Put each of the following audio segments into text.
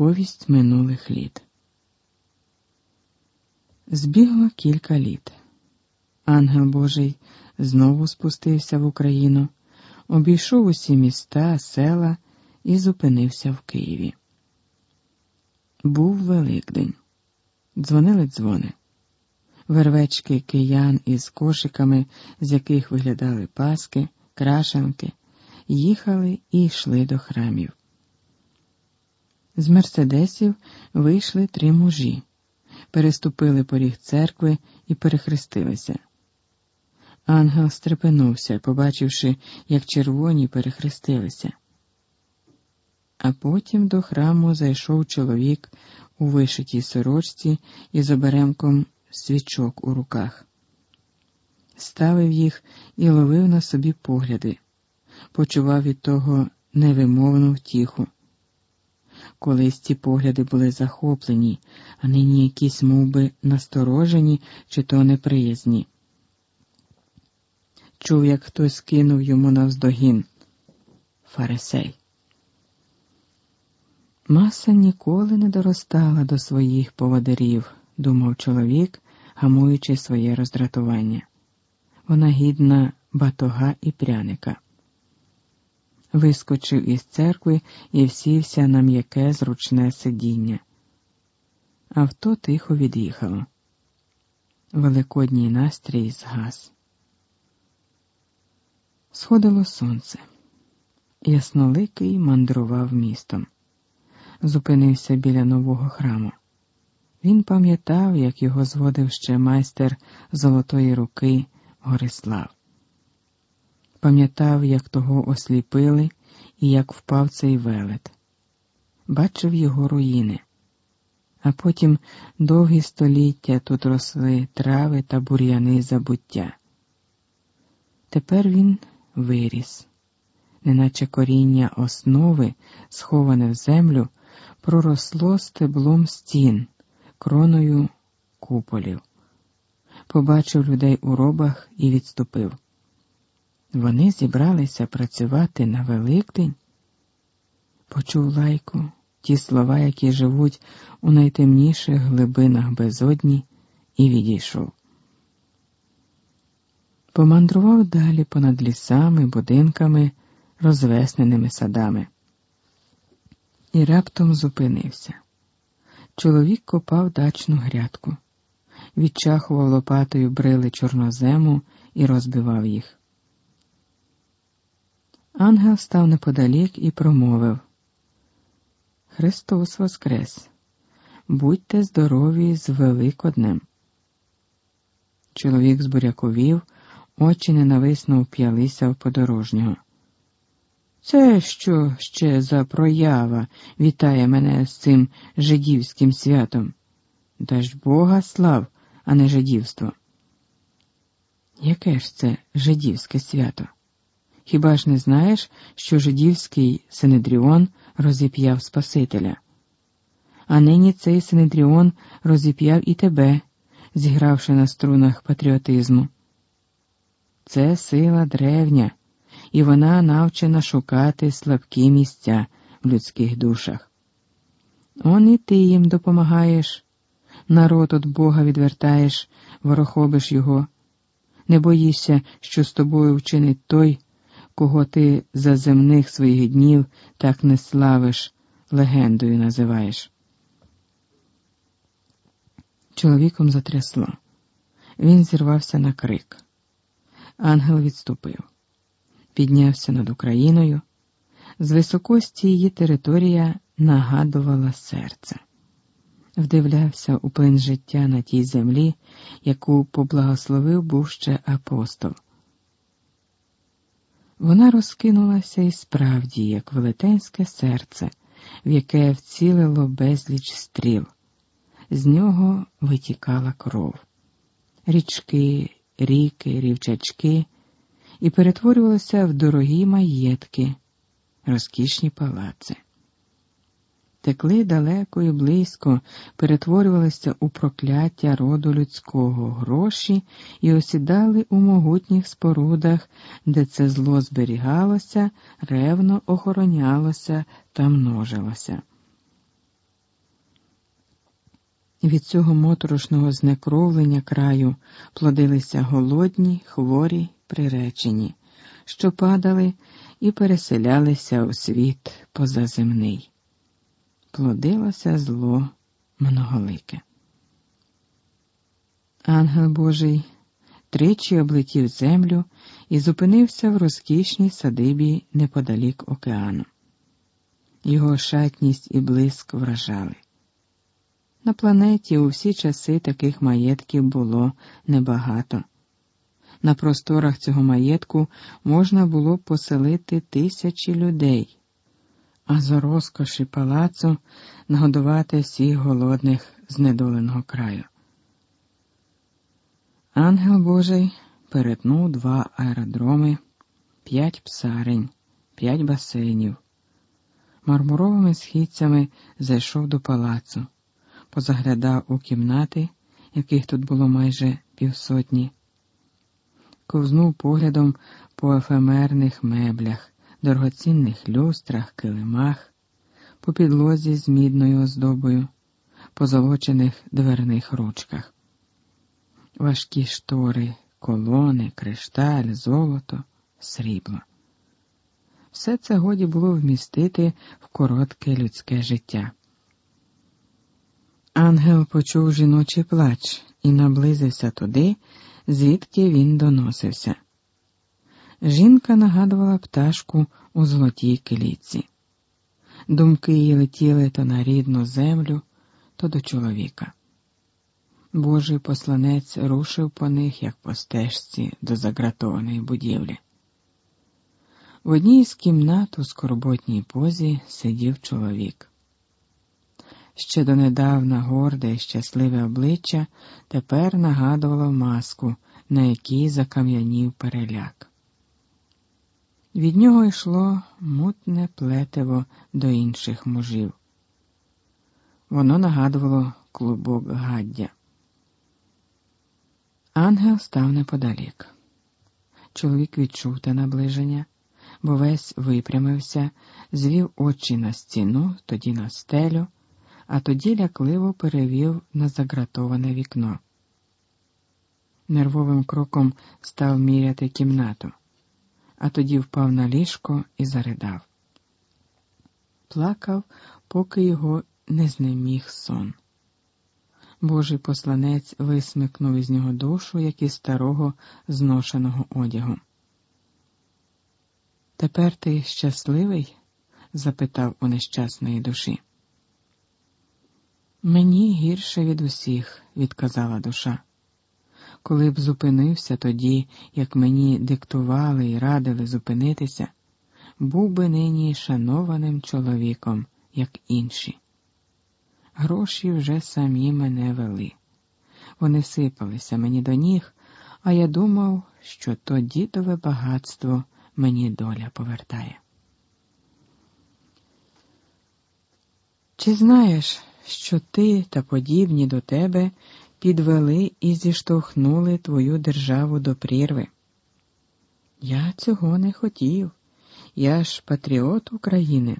Повість минулих літ. Збігло кілька літ. Ангел Божий знову спустився в Україну, обійшов усі міста, села і зупинився в Києві. Був Великдень. Дзвонили дзвони. Вервечки киян із кошиками, з яких виглядали паски, крашенки, їхали і йшли до храмів. З мерседесів вийшли три мужі, переступили поріг церкви і перехрестилися. Ангел стрепенувся, побачивши, як червоні перехрестилися. А потім до храму зайшов чоловік у вишитій сорочці із оберемком свічок у руках. Ставив їх і ловив на собі погляди, почував від того невимовну втіху. Колись ці погляди були захоплені, а нині якісь мов би, насторожені чи то неприязні. Чув, як хтось кинув йому навздогін Фарисей. Маса ніколи не доростала до своїх поводирів, думав чоловік, гамуючи своє роздратування. Вона гідна батога і пряника вискочив із церкви і всівся на м'яке зручне сидіння. Авто тихо від'їхало. Великодній настрій згас. Сходило сонце. Ясноликий мандрував містом, зупинився біля нового храму. Він пам'ятав, як його зводив ще майстер золотої руки Горислав пам'ятав, як того осліпили і як впав цей велет, бачив його руїни, а потім довгі століття тут росли трави та бур'яни забуття. Тепер він виріс, неначе коріння основи, сховане в землю, проросло стеблом стін, кроною куполів. Побачив людей у робах і відступив. Вони зібралися працювати на Великдень. Почув лайку ті слова, які живуть у найтемніших глибинах безодні, і відійшов. Помандрував далі понад лісами, будинками, розвесненими садами. І раптом зупинився. Чоловік копав дачну грядку, відчахував лопатою брили чорнозему і розбивав їх. Ангел став неподалік і промовив Христос Воскрес, будьте здорові з Великоднем. Чоловік збуряковів, очі ненависно вп'ялися в подорожнього. Це що ще за проява вітає мене з цим жидівським святом? Даж Бога слав, а не жидівство. Яке ж це жидівське свято? Хіба ж не знаєш, що жидівський Синедріон розіп'яв Спасителя? А нині цей Синедріон розіп'яв і тебе, зігравши на струнах патріотизму. Це сила древня, і вона навчена шукати слабкі місця в людських душах. Он і ти їм допомагаєш, народ от Бога відвертаєш, ворохобиш його, не боїшся, що з тобою вчинить той кого ти за земних своїх днів так не славиш, легендою називаєш. Чоловіком затрясло. Він зірвався на крик. Ангел відступив, піднявся над Україною. З високості її територія нагадувала серце, вдивлявся у плин життя на тій землі, яку поблагословив був ще апостол. Вона розкинулася і справді, як велетенське серце, в яке вцілило безліч стріл. З нього витікала кров, річки, ріки, рівчачки, і перетворювалася в дорогі маєтки, розкішні палаци текли далеко і близько, перетворювалися у прокляття роду людського гроші і осідали у могутніх спорудах, де це зло зберігалося, ревно охоронялося та множилося. Від цього моторошного знекровлення краю плодилися голодні, хворі, приречені, що падали і переселялися у світ позаземний. Плодилося зло многолике. Ангел Божий тричі облетів землю і зупинився в розкішній садибі неподалік океану. Його шатність і блиск вражали. На планеті у всі часи таких маєтків було небагато. На просторах цього маєтку можна було поселити тисячі людей, а за розкоші палацу нагодувати всіх голодних знедоленого краю. Ангел Божий перетнув два аеродроми, п'ять псарень, п'ять басейнів. Мармуровими східцями зайшов до палацу, позаглядав у кімнати, яких тут було майже півсотні, ковзнув поглядом по ефемерних меблях, дорогоцінних люстрах, килимах, по підлозі з мідною оздобою, по золочених дверних ручках важкі штори, колони, кришталь, золото, срібло. Все це годі було вмістити в коротке людське життя. Ангел почув жіночий плач і наблизився туди, звідки він доносився. Жінка нагадувала пташку у золотій киліці. Думки її летіли то на рідну землю, то до чоловіка. Божий посланець рушив по них, як по стежці до загратованої будівлі. В одній з кімнат у скорботній позі сидів чоловік. Ще донедавна горде і щасливе обличчя тепер нагадувало маску, на якій закам'янів переляк. Від нього йшло мутне плетиво до інших мужів. Воно нагадувало клубок гаддя. Ангел став неподалік. Чоловік відчув те наближення, бо весь випрямився, звів очі на стіну, тоді на стелю, а тоді лякливо перевів на загратоване вікно. Нервовим кроком став міряти кімнату, а тоді впав на ліжко і заридав. Плакав, поки його не знеміг сон. Божий посланець висмикнув із нього душу, як із старого зношеного одягу. Тепер ти щасливий? запитав у нещасної душі. Мені гірше від усіх, відказала душа. Коли б зупинився тоді, як мені диктували і радили зупинитися, був би нині шанованим чоловіком, як інші. Гроші вже самі мене вели. Вони сипалися мені до ніг, а я думав, що то дідове багатство мені доля повертає. Чи знаєш, що ти та подібні до тебе підвели і зіштовхнули твою державу до прірви? Я цього не хотів. Я ж патріот України.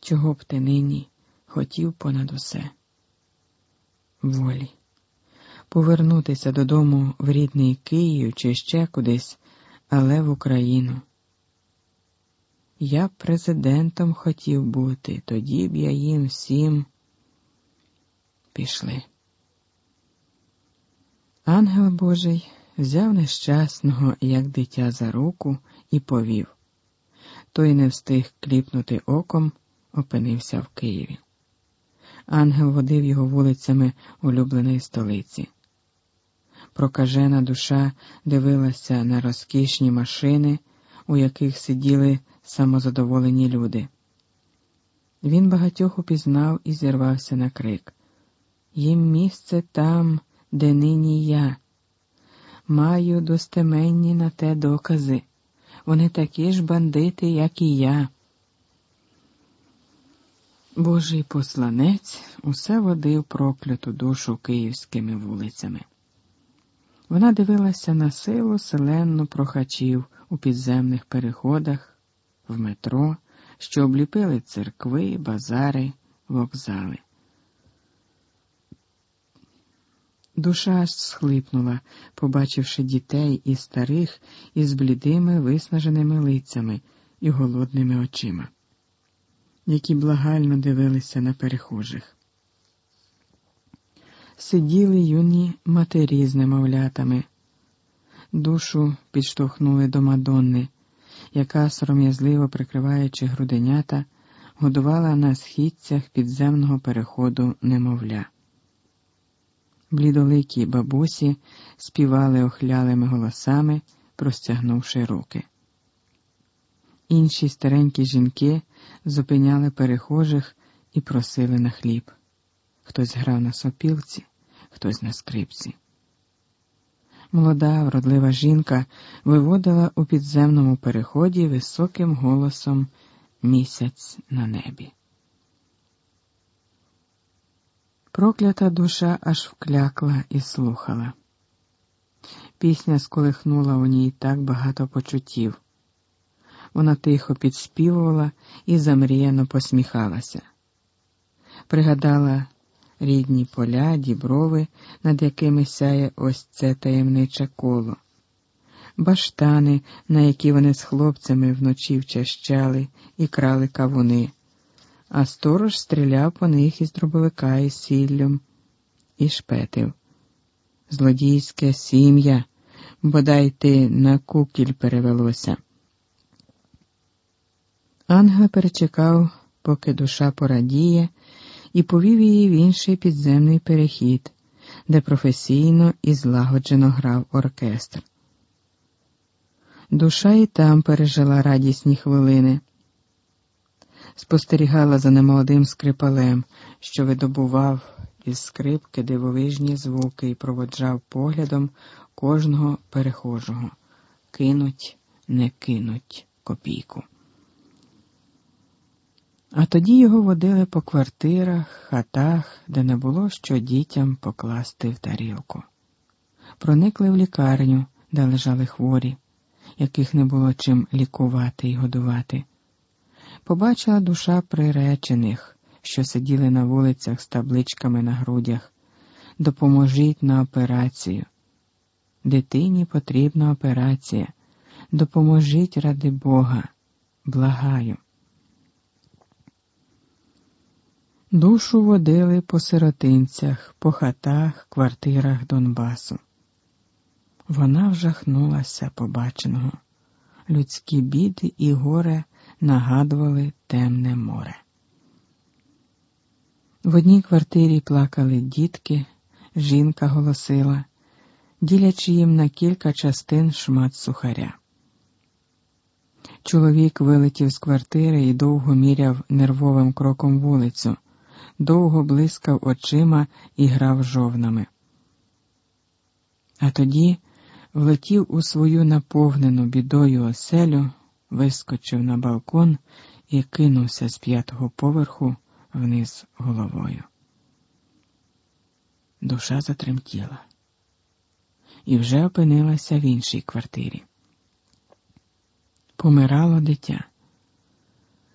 Чого б ти нині? хотів понад усе волі, повернутися додому в рідний Київ чи ще кудись, але в Україну. Я президентом хотів бути, тоді б я їм всім пішли. Ангел Божий взяв нещасного, як дитя, за руку і повів. Той не встиг кліпнути оком, опинився в Києві. Ангел водив його вулицями улюбленої столиці. Прокажена душа дивилася на розкішні машини, у яких сиділи самозадоволені люди. Він багатьох упізнав і зірвався на крик. Їм місце там, де нині я. Маю достеменні на те докази. Вони такі ж бандити, як і я. Божий посланець усе водив прокляту душу київськими вулицями. Вона дивилася на силу селенну прохачів у підземних переходах, в метро, що обліпили церкви, базари, вокзали. Душа аж схлипнула, побачивши дітей і старих із блідими виснаженими лицями і голодними очима, які благально дивилися на перехожих. Сиділи юні матері з немовлятами, душу підштовхнули до Мадонни, яка, сором'язливо прикриваючи груденята, годувала на східцях підземного переходу немовля. Блідоликі бабусі співали охлялими голосами, простягнувши руки. Інші старенькі жінки зупиняли перехожих і просили на хліб. Хтось грав на сопілці, хтось на скрипці. Молода, вродлива жінка виводила у підземному переході високим голосом місяць на небі. Проклята душа аж вклякла і слухала. Пісня сколихнула у ній так багато почуттів. Вона тихо підспівувала і замріяно посміхалася. Пригадала рідні поля, діброви, над якими сяє ось це таємниче коло, баштани, на які вони з хлопцями вночі вчащали і крали кавуни а сторож стріляв по них із дробовика із сіллям і шпетив. Злодійське сім'я, бодай ти на кукіль перевелося. Ангел перечекав, поки душа порадіє, і повів її в інший підземний перехід, де професійно і злагоджено грав оркестр. Душа і там пережила радісні хвилини спостерігала за немолодим скрипалем, що видобував із скрипки дивовижні звуки і проводжав поглядом кожного перехожого кинуть, не кинуть копійку. А тоді його водили по квартирах, хатах, де не було що дітям покласти в тарілку. Проникли в лікарню, де лежали хворі, яких не було чим лікувати і годувати побачила душа приречених, що сиділи на вулицях з табличками на грудях. Допоможіть на операцію. Дитині потрібна операція. Допоможіть ради Бога. Благаю. Душу водили по сиротинцях, по хатах, квартирах Донбасу. Вона вжахнулася побаченого. Людські біди і горе нагадували темне море. В одній квартирі плакали дітки, жінка голосила, ділячи їм на кілька частин шмат сухаря. Чоловік вилетів з квартири і довго міряв нервовим кроком вулицю, довго блискав очима і грав жовнами. А тоді влетів у свою наповнену бідою оселю вискочив на балкон і кинувся з п'ятого поверху вниз головою. Душа затремтіла і вже опинилася в іншій квартирі. Помирало дитя.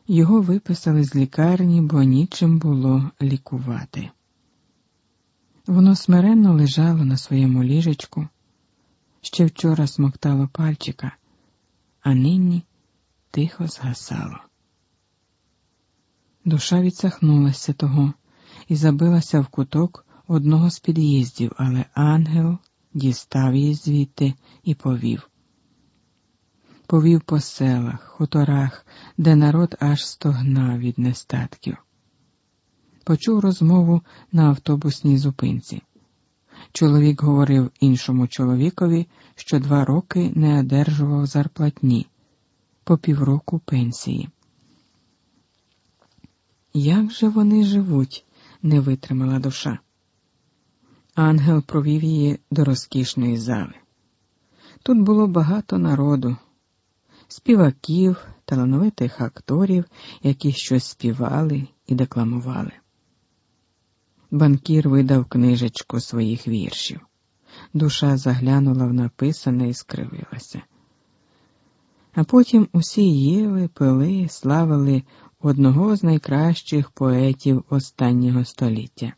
Його виписали з лікарні, бо нічим було лікувати. Воно смиренно лежало на своєму ліжечку, ще вчора смоктало пальчика, а нині тихо згасало. Душа відсахнулася того і забилася в куток одного з під'їздів, але ангел дістав її звідти і повів. Повів по селах, хуторах, де народ аж стогнав від нестатків. Почув розмову на автобусній зупинці. Чоловік говорив іншому чоловікові, що два роки не одержував зарплатні по півроку пенсії. Як же вони живуть? не витримала душа. Ангел провів її до розкішної зали. Тут було багато народу, співаків, талановитих акторів, які щось співали і декламували. Банкір видав книжечку своїх віршів. Душа заглянула в написане і скривилася а потім усі їли, пили, славили одного з найкращих поетів останнього століття.